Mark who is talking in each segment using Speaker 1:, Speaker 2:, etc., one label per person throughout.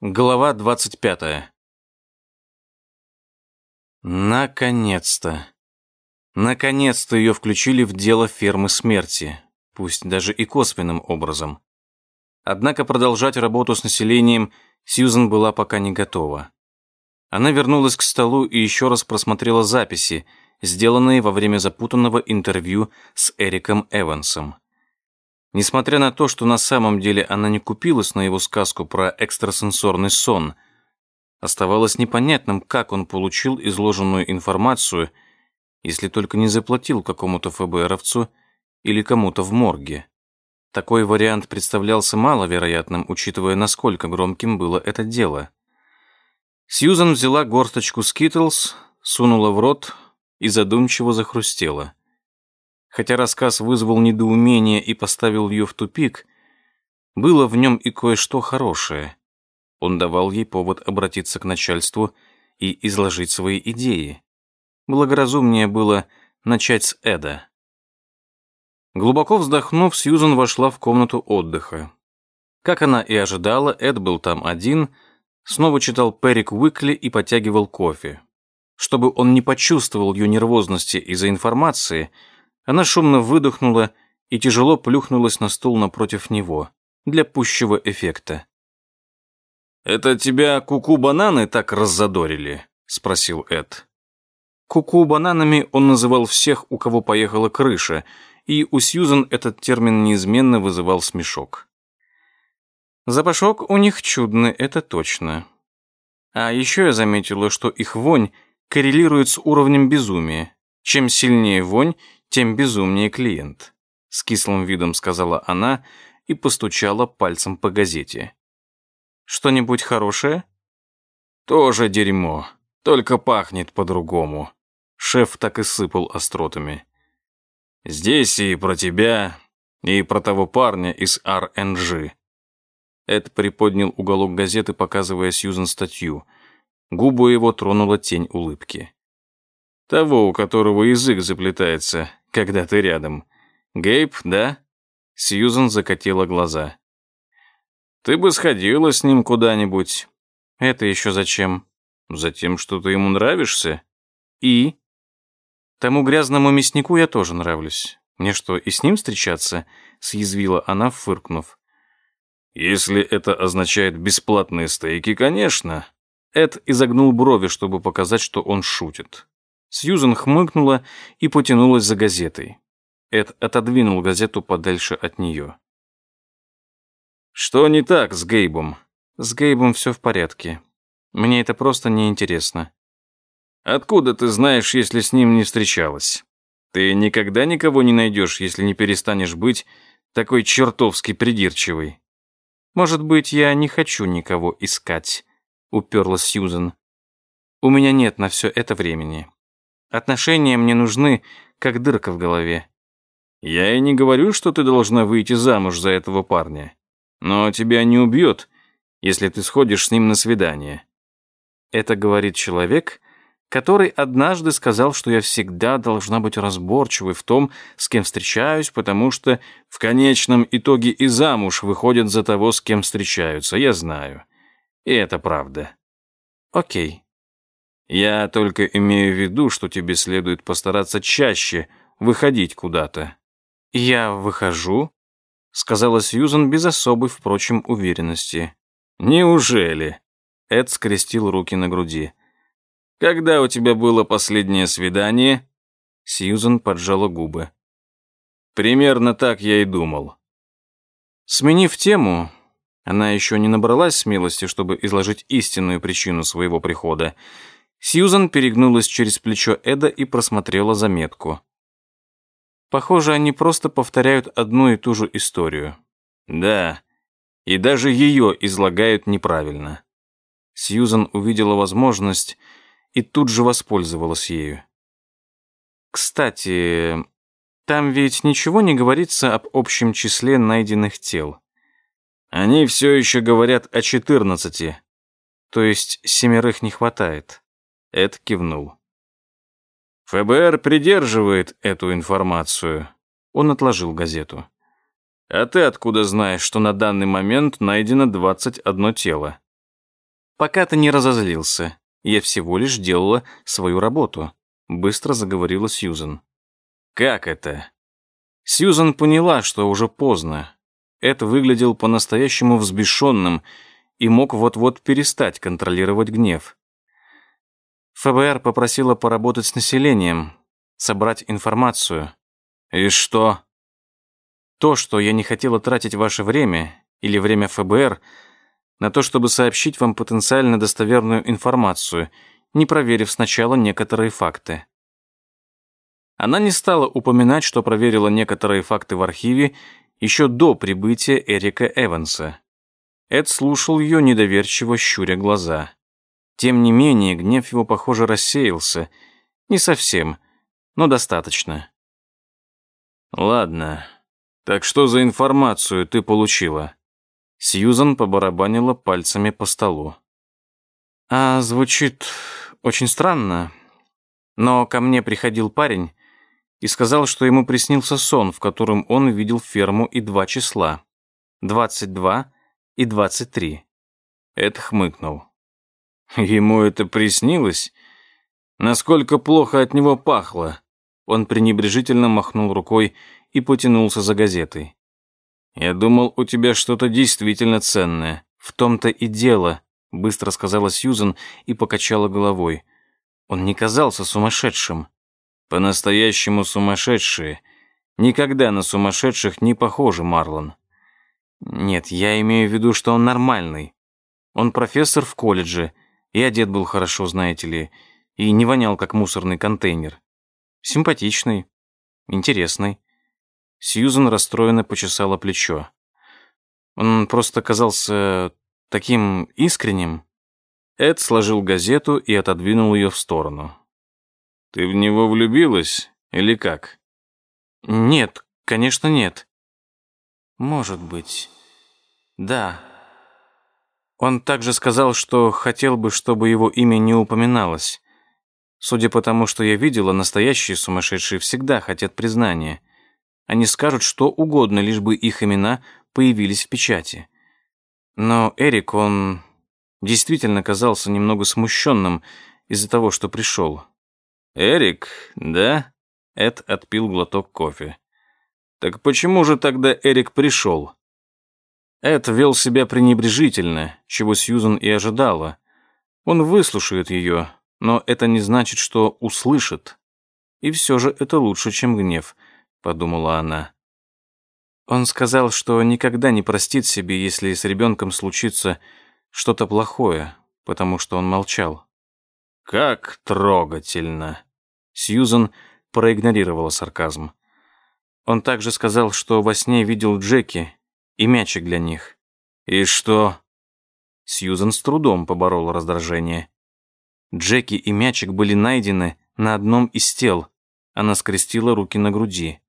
Speaker 1: Глава 25. Наконец-то. Наконец-то ее включили в дело фермы смерти, пусть даже и косвенным образом. Однако продолжать работу с населением Сьюзен была пока не готова. Она вернулась к столу и еще раз просмотрела записи, сделанные во время запутанного интервью с Эриком Эвансом. Несмотря на то, что на самом деле она не купилась на его сказку про экстрасенсорный сон, оставалось непонятным, как он получил изложенную информацию, если только не заплатил какому-то ФБРовцу или кому-то в морге. Такой вариант представлялся маловероятным, учитывая, насколько громким было это дело. Сьюзан взяла горсточку Скитлс, сунула в рот и задумчиво захрустела. Хотя рассказ вызвал недоумение и поставил ее в тупик, было в нем и кое-что хорошее. Он давал ей повод обратиться к начальству и изложить свои идеи. Благоразумнее было начать с Эда. Глубоко вздохнув, Сьюзан вошла в комнату отдыха. Как она и ожидала, Эд был там один, снова читал Перик Уикли и потягивал кофе. Чтобы он не почувствовал ее нервозности из-за информации, она шумно выдохнула и тяжело плюхнулась на стул напротив него для пущего эффекта. «Это тебя куку-бананы так раззадорили?» — спросил Эд. Куку-бананами он называл всех, у кого поехала крыша, и у Сьюзан этот термин неизменно вызывал смешок. Запашок у них чудный, это точно. А еще я заметила, что их вонь коррелирует с уровнем безумия. Чем сильнее вонь, тем безумнее клиент», — с кислым видом сказала она и постучала пальцем по газете. «Что-нибудь хорошее?» «Тоже дерьмо, только пахнет по-другому». Шеф так и сыпал остротами. «Здесь и про тебя, и про того парня из РНЖ». Эд приподнял уголок газеты, показывая Сьюзен статью. Губу его тронула тень улыбки. «Того, у которого язык заплетается, когда ты рядом. Гейб, да?» Сьюзен закатила глаза. «Ты бы сходила с ним куда-нибудь». «Это еще зачем?» «Затем, что ты ему нравишься?» «И?» «Тому грязному мяснику я тоже нравлюсь. Мне что, и с ним встречаться?» съязвила она, фыркнув. «Если это означает бесплатные стейки, конечно». Эд изогнул брови, чтобы показать, что он шутит. Сьюзен хмыкнула и потянулась за газетой. Эд отодвинул газету подальше от нее. «Что не так с Гейбом?» «С Гейбом все в порядке. Мне это просто неинтересно». «Откуда ты знаешь, если с ним не встречалась? Ты никогда никого не найдешь, если не перестанешь быть такой чертовски придирчивой». «Может быть, я не хочу никого искать», — уперлась Сьюзен. «У меня нет на все это времени. Отношения мне нужны, как дырка в голове. Я и не говорю, что ты должна выйти замуж за этого парня. Но тебя не убьет, если ты сходишь с ним на свидание. Это говорит человек, который однажды сказал, что я всегда должна быть разборчивой в том, с кем встречаюсь, потому что в конечном итоге и замуж выходят за того, с кем встречаются, я знаю. И это правда. Окей. Я только имею в виду, что тебе следует постараться чаще выходить куда-то. Я выхожу, сказала Сьюзан без особой, впрочем, уверенности. Неужели? Эд скрестил руки на груди. Когда у тебя было последнее свидание? Сьюзан поджала губы. Примерно так я и думал. Сменив тему, она еще не набралась смелости, чтобы изложить истинную причину своего прихода. Сьюзан перегнулась через плечо Эда и просмотрела заметку. Похоже, они просто повторяют одну и ту же историю. Да, и даже ее излагают неправильно. Сьюзан увидела возможность и тут же воспользовалась ею. Кстати, там ведь ничего не говорится об общем числе найденных тел. Они все еще говорят о четырнадцати, то есть семерых не хватает. Эд кивнул. ФБР придерживает эту информацию. Он отложил газету. А ты откуда знаешь, что на данный момент найдено 21 тело? пока ты не разозлился. Я всего лишь делала свою работу», — быстро заговорила Сьюзен. «Как это?» Сьюзен поняла, что уже поздно. Эд выглядел по-настоящему взбешенным и мог вот-вот перестать контролировать гнев. ФБР попросила поработать с населением, собрать информацию. «И что?» «То, что я не хотела тратить ваше время или время ФБР на то, чтобы сообщить вам потенциально достоверную информацию, не проверив сначала некоторые факты». Она не стала упоминать, что проверила некоторые факты в архиве еще до прибытия Эрика Эванса. Эд слушал ее, недоверчиво щуря глаза. Тем не менее, гнев его, похоже, рассеялся. Не совсем, но достаточно. «Ладно. Так что за информацию ты получила?» Сьюзан побарабанила пальцами по столу. «А звучит очень странно. Но ко мне приходил парень, и сказал, что ему приснился сон, в котором он видел ферму и два числа — 22 и 23. Эд хмыкнул. Ему это приснилось? Насколько плохо от него пахло? Он пренебрежительно махнул рукой и потянулся за газетой. «Я думал, у тебя что-то действительно ценное. В том-то и дело», — быстро сказала Сьюзен и покачала головой. Он не казался сумасшедшим. По-настоящему сумасшедшие. Никогда на сумасшедших не похожи, Марлон. Нет, я имею в виду, что он нормальный. Он профессор в колледже, и одет был хорошо, знаете ли, и не вонял, как мусорный контейнер. Симпатичный, интересный. Сьюзен расстроенно почесала плечо. Он просто казался таким искренним. Эд сложил газету и отодвинул ее в сторону. Ты в него влюбилась или как? Нет, конечно, нет. Может быть. Да. Он также сказал, что хотел бы, чтобы его имя не упоминалось. Судя по тому, что я видела, настоящие сумасшедшие всегда хотят признания. Они скажут что угодно, лишь бы их имена появились в печати. Но Эрик, он действительно казался немного смущенным из-за того, что пришел. «Эрик, да?» Эд отпил глоток кофе. «Так почему же тогда Эрик пришел?» Эд вел себя пренебрежительно, чего Сьюзан и ожидала. Он выслушает ее, но это не значит, что услышит. И все же это лучше, чем гнев, подумала она. Он сказал, что никогда не простит себе, если с ребенком случится что-то плохое, потому что он молчал. «Как трогательно!» Сьюзан проигнорировала сарказм. Он также сказал, что во сне видел Джеки и мячик для них. «И что?» Сьюзан с трудом поборола раздражение. Джеки и мячик были найдены на одном из тел. Она скрестила руки на груди.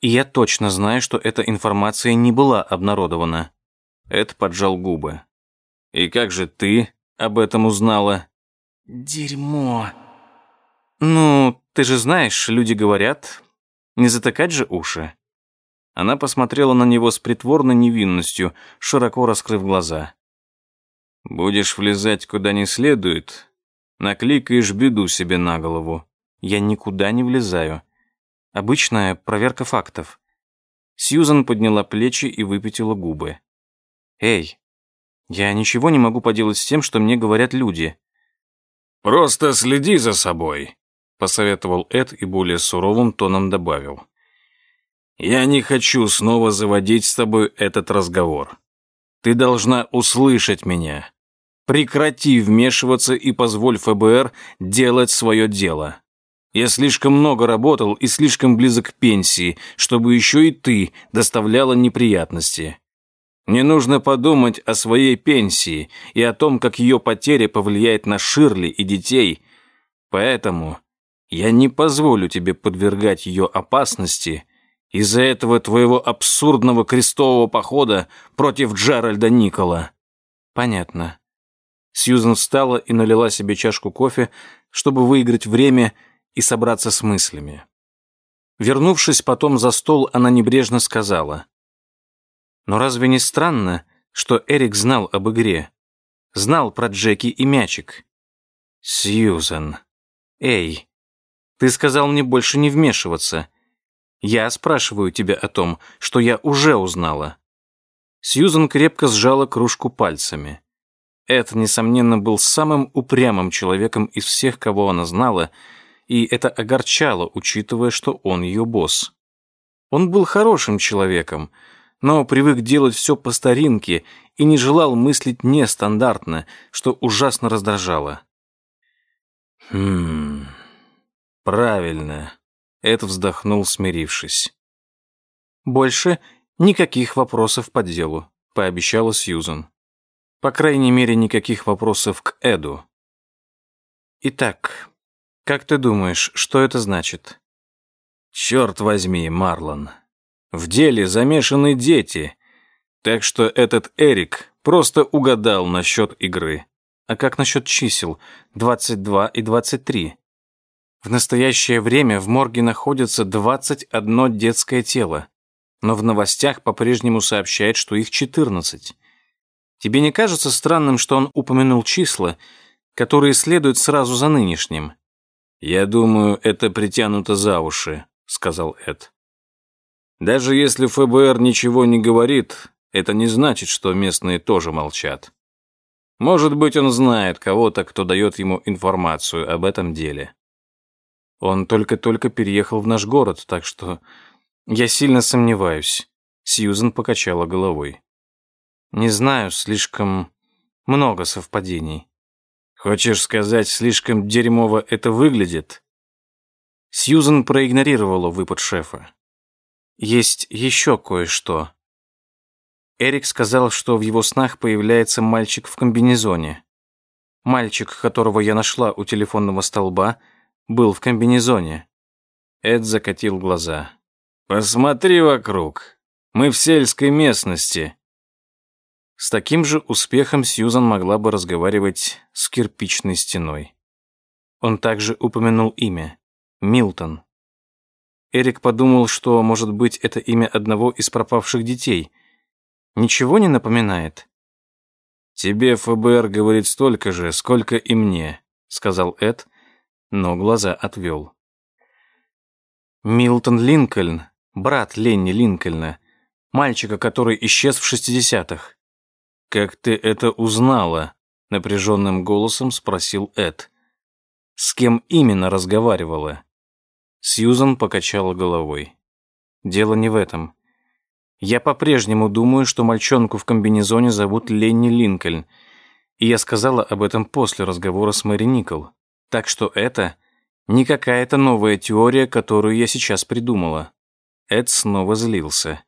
Speaker 1: И я точно знаю, что эта информация не была обнародована. Эд поджал губы. «И как же ты об этом узнала?» «Дерьмо», «Ну, ты же знаешь, люди говорят, не затыкать же уши». Она посмотрела на него с притворной невинностью, широко раскрыв глаза. «Будешь влезать куда не следует, накликаешь беду себе на голову. Я никуда не влезаю. Обычная проверка фактов». Сьюзан подняла плечи и выпятила губы. «Эй, я ничего не могу поделать с тем, что мне говорят люди». «Просто следи за собой», посоветовал Эд и более суровым тоном добавил. «Я не хочу снова заводить с тобой этот разговор. Ты должна услышать меня. Прекрати вмешиваться и позволь ФБР делать свое дело. Я слишком много работал и слишком близок к пенсии, чтобы еще и ты доставляла неприятности. Мне нужно подумать о своей пенсии и о том, как ее потеря повлияет на Ширли и детей. Поэтому я не позволю тебе подвергать ее опасности из-за этого твоего абсурдного крестового похода против Джеральда Никола». «Понятно». Сьюзен встала и налила себе чашку кофе, чтобы выиграть время и собраться с мыслями. Вернувшись потом за стол, она небрежно сказала. «Но разве не странно, что Эрик знал об игре? Знал про Джеки и мячик. Сьюзен. Эй, ты сказал мне больше не вмешиваться. Я спрашиваю тебя о том, что я уже узнала. Сьюзен крепко сжала кружку пальцами. Эд, несомненно, был самым упрямым человеком из всех, кого она знала, и это огорчало, учитывая, что он ее босс. Он был хорошим человеком, но привык делать все по старинке и не желал мыслить нестандартно, что ужасно раздражало. «Хм... Правильно», — Эд вздохнул, смирившись. «Больше никаких вопросов по делу», — пообещала Сьюзан. По крайней мере, никаких вопросов к Эду. Итак, как ты думаешь, что это значит? Черт возьми, Марлон. В деле замешаны дети. Так что этот Эрик просто угадал насчет игры. А как насчет чисел 22 и 23? В настоящее время в морге находится 21 детское тело, но в новостях по-прежнему сообщают, что их 14. Тебе не кажется странным, что он упомянул числа, которые следуют сразу за нынешним? Я думаю, это притянуто за уши, сказал Эд. Даже если ФБР ничего не говорит, это не значит, что местные тоже молчат. Может быть, он знает кого-то, кто дает ему информацию об этом деле. Он только-только переехал в наш город, так что я сильно сомневаюсь. Сьюзен покачала головой. Не знаю, слишком много совпадений. Хочешь сказать, слишком дерьмово это выглядит? Сьюзен проигнорировала выпад шефа. Есть еще кое-что. Эрик сказал, что в его снах появляется мальчик в комбинезоне. Мальчик, которого я нашла у телефонного столба, был в комбинезоне. Эд закатил глаза. «Посмотри вокруг. Мы в сельской местности. С таким же успехом Сьюзан могла бы разговаривать с кирпичной стеной. Он также упомянул имя — Милтон. Эрик подумал, что, может быть, это имя одного из пропавших детей. Ничего не напоминает? «Тебе ФБР говорит столько же, сколько и мне», — сказал Эд, но глаза отвел. Милтон Линкольн, брат Ленни Линкольна, мальчика, который исчез в шестидесятых. «Как ты это узнала?» — напряженным голосом спросил Эд. «С кем именно разговаривала?» Сьюзан покачала головой. «Дело не в этом. Я по-прежнему думаю, что мальчонку в комбинезоне зовут Ленни Линкольн, и я сказала об этом после разговора с Мэри Никол. Так что это не какая-то новая теория, которую я сейчас придумала». Эд снова злился.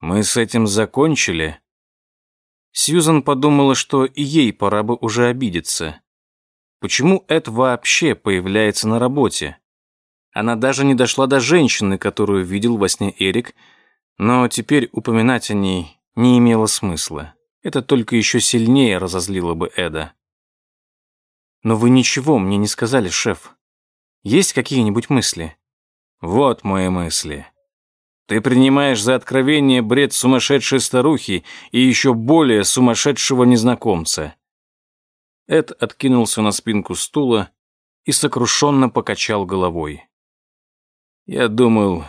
Speaker 1: «Мы с этим закончили?» Сьюзан подумала, что и ей пора бы уже обидеться. Почему Эд вообще появляется на работе? Она даже не дошла до женщины, которую видел во сне Эрик, но теперь упоминать о ней не имело смысла. Это только еще сильнее разозлило бы Эда. «Но вы ничего мне не сказали, шеф. Есть какие-нибудь мысли?» «Вот мои мысли. Ты принимаешь за откровение бред сумасшедшей старухи и еще более сумасшедшего незнакомца. Эд откинулся на спинку стула и сокрушенно покачал головой. Я думал,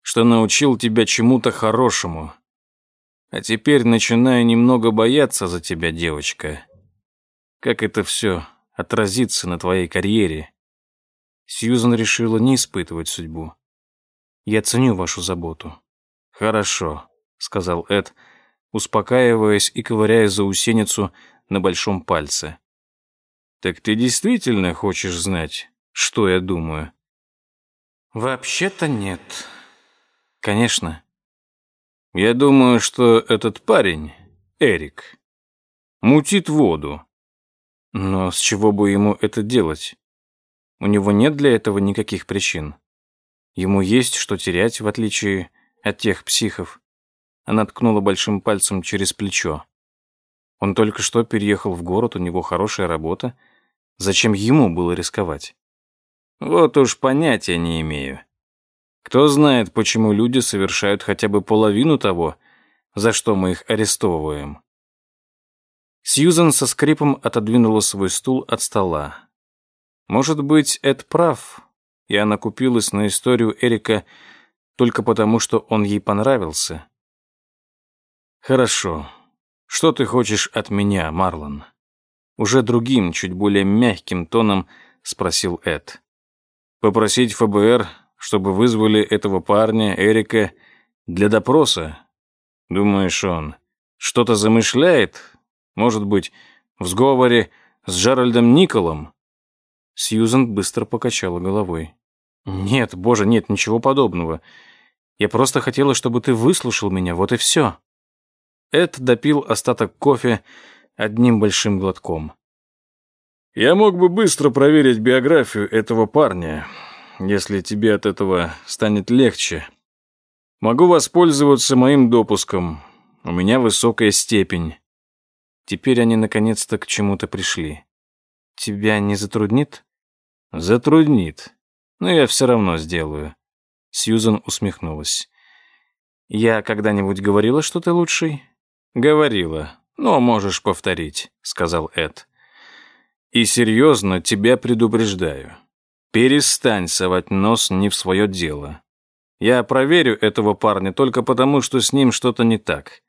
Speaker 1: что научил тебя чему-то хорошему. А теперь начинаю немного бояться за тебя, девочка. Как это все отразится на твоей карьере? Сьюзан решила не испытывать судьбу. Я ценю вашу заботу». «Хорошо», — сказал Эд, успокаиваясь и ковыряя заусеницу на большом пальце. «Так ты действительно хочешь знать, что я думаю?» «Вообще-то нет. Конечно». «Я думаю, что этот парень, Эрик, мутит воду. Но с чего бы ему это делать? У него нет для этого никаких причин. Ему есть что терять, в отличие от тех психов. Она ткнула большим пальцем через плечо. Он только что переехал в город, у него хорошая работа. Зачем ему было рисковать? Вот уж понятия не имею. Кто знает, почему люди совершают хотя бы половину того, за что мы их арестовываем. Сьюзан со скрипом отодвинула свой стул от стола. Может быть, Эд прав, и она купилась на историю Эрика только потому, что он ей понравился. «Хорошо. Что ты хочешь от меня, Марлон?» Уже другим, чуть более мягким тоном спросил Эд. «Попросить ФБР, чтобы вызвали этого парня, Эрика, для допроса? Думаешь, он что-то замышляет? Может быть, в сговоре с Джеральдом Николом?» Сьюзен быстро покачала головой. «Нет, боже, нет, ничего подобного. Я просто хотела, чтобы ты выслушал меня, вот и все». Эд допил остаток кофе одним большим глотком. «Я мог бы быстро проверить биографию этого парня, если тебе от этого станет легче. Могу воспользоваться моим допуском. У меня высокая степень». Теперь они наконец-то к чему-то пришли. «Тебя не затруднит?» «Затруднит. Но я все равно сделаю». Сьюзан усмехнулась. «Я когда-нибудь говорила, что ты лучший?» «Говорила, но можешь повторить», — сказал Эд. «И серьезно тебя предупреждаю. Перестань совать нос не в свое дело. Я проверю этого парня только потому, что с ним что-то не так.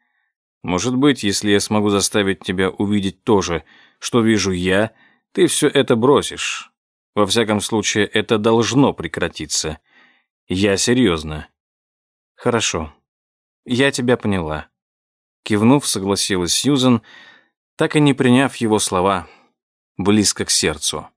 Speaker 1: Может быть, если я смогу заставить тебя увидеть то же, что вижу я, ты все это бросишь. Во всяком случае, это должно прекратиться. Я серьезно». «Хорошо. Я тебя поняла». Кивнув, согласилась Сьюзен, так и не приняв его слова близко к сердцу.